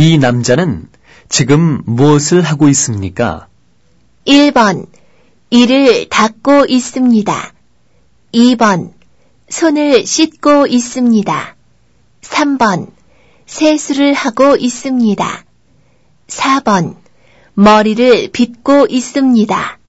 이 남자는 지금 무엇을 하고 있습니까? 1번, 이를 닦고 있습니다. 2번, 손을 씻고 있습니다. 3번, 세수를 하고 있습니다. 4번, 머리를 빗고 있습니다.